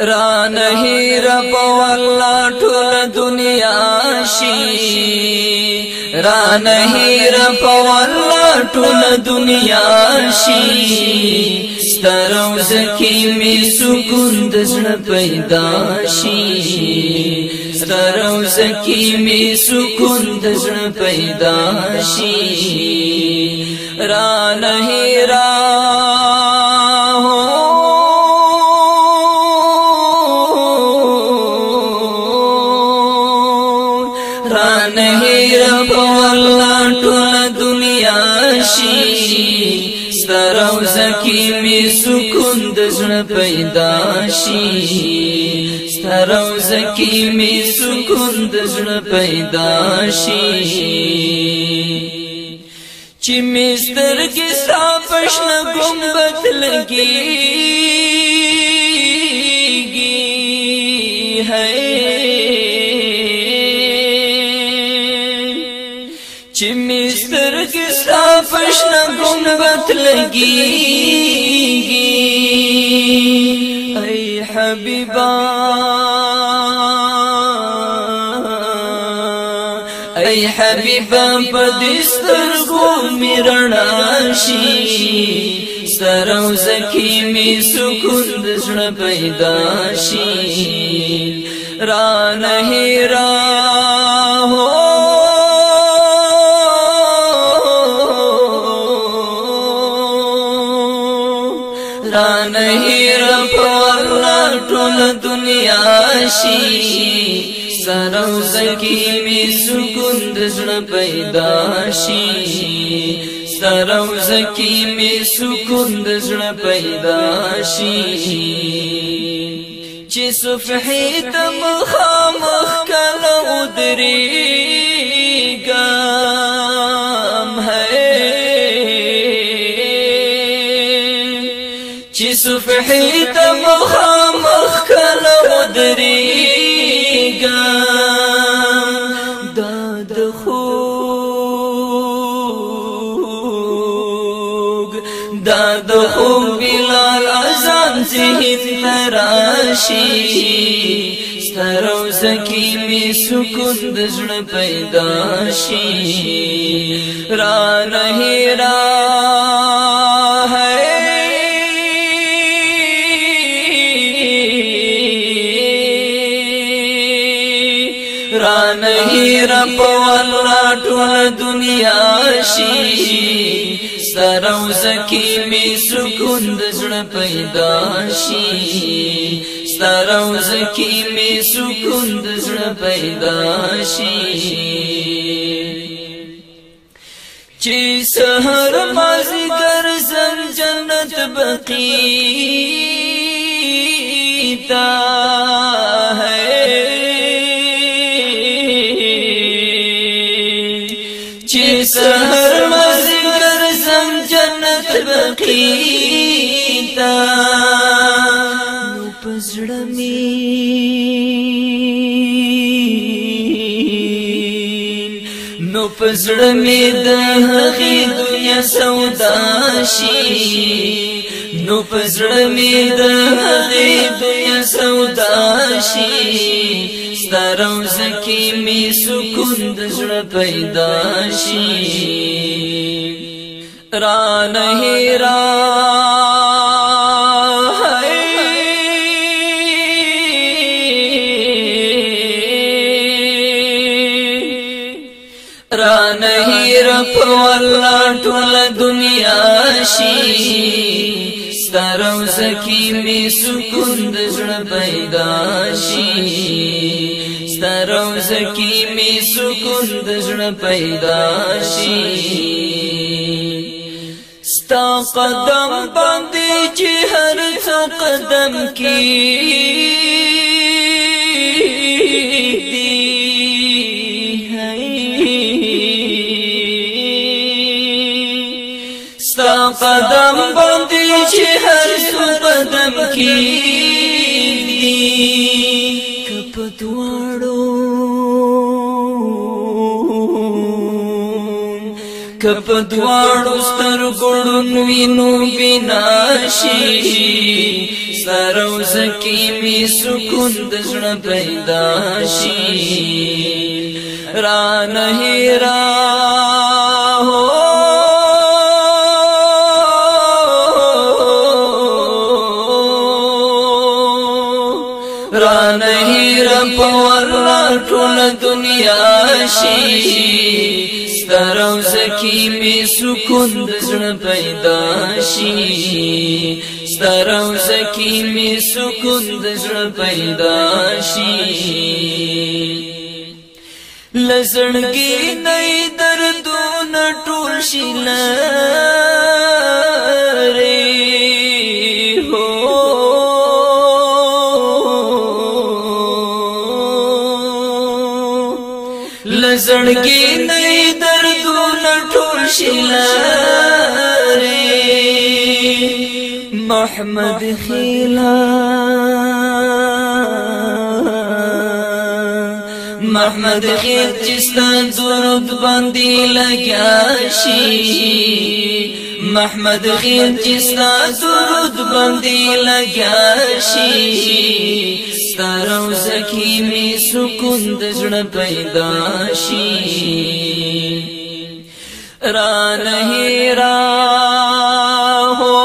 را نه رب والله ټول دنیا شي را نه رب والله ټول دنیا شي سترو زکی می سکون دژن پیدا شي سترو زکی می سکون دژن پیدا شي را نه را شي سترو زکی می سکون د زړه پیدا شي سترو زکی می سکون د زړه پیدا شي چې می سترګې ستا پښنه ګمبت لګي چې می سترګې ستا پښنا ګمبت لګي ای حبیبا ای حبیبا په دې سترګو میرنا شي سرو زکی می سکون دژن پیدا شي را نه را ټول دنیا شي سرو زکی می سکون دژن پیدا شي سرو زکی می سکون دژن پیدا شي چې صفحې ته مخامخ کله ودرېږم چې صبحې ته مخامخ کله ودرېږه دا د خوږ دا د خوږ بلال اذان ذهن راشي سترو زکی می سکون د ژوند پیدا شي را نه را هیرا پوال را ټول دنیا شي سرو زکی می سکون دزړه پیدا شي سرو زکی می سکون دزړه پیدا شي چې سحر مازی ګر زم جنت بقی زړه می نو پزړه می د هغې دنیا سودا شي نو پزړه می د هغې دنیا سودا شي ستارو زکی می سکون د زړه پیدا شي را نه را الله ټول دنیا شي سترو زکی می سکون د ژوند پیدا شي سترو زکی می سکون د ژوند پیدا شي ستا قدم باندې چې هر څه قدم کې قدم باندې چې هر څو قدم کې کپ دواړو کپ دواړو ستر ګړون وینو بناشي سرو زکی می سکون دژن پیدا شي را نه را را نه را پور را ټول دنیا شي سترو زکی می سکون دزړه پیدا شي سترو زکی می سکون دزړه پیدا شي لزړګي نه دردونه ټول شي نه زړګي نه دردونه ټول شلاري محمد خيلا محمد خيل چستان زورت باندې لګیا شي محمد خيل چستان زورت باندې لګیا شي ستا روزه کې می سکون د ژوند پیدا شي را نه را هو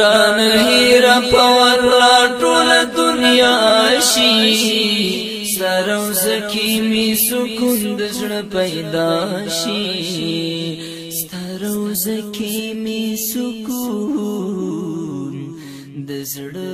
را نه را پور لا ټول دنیا شي سروز کې می سکون د پیدا شي روز کې می سکون د زړه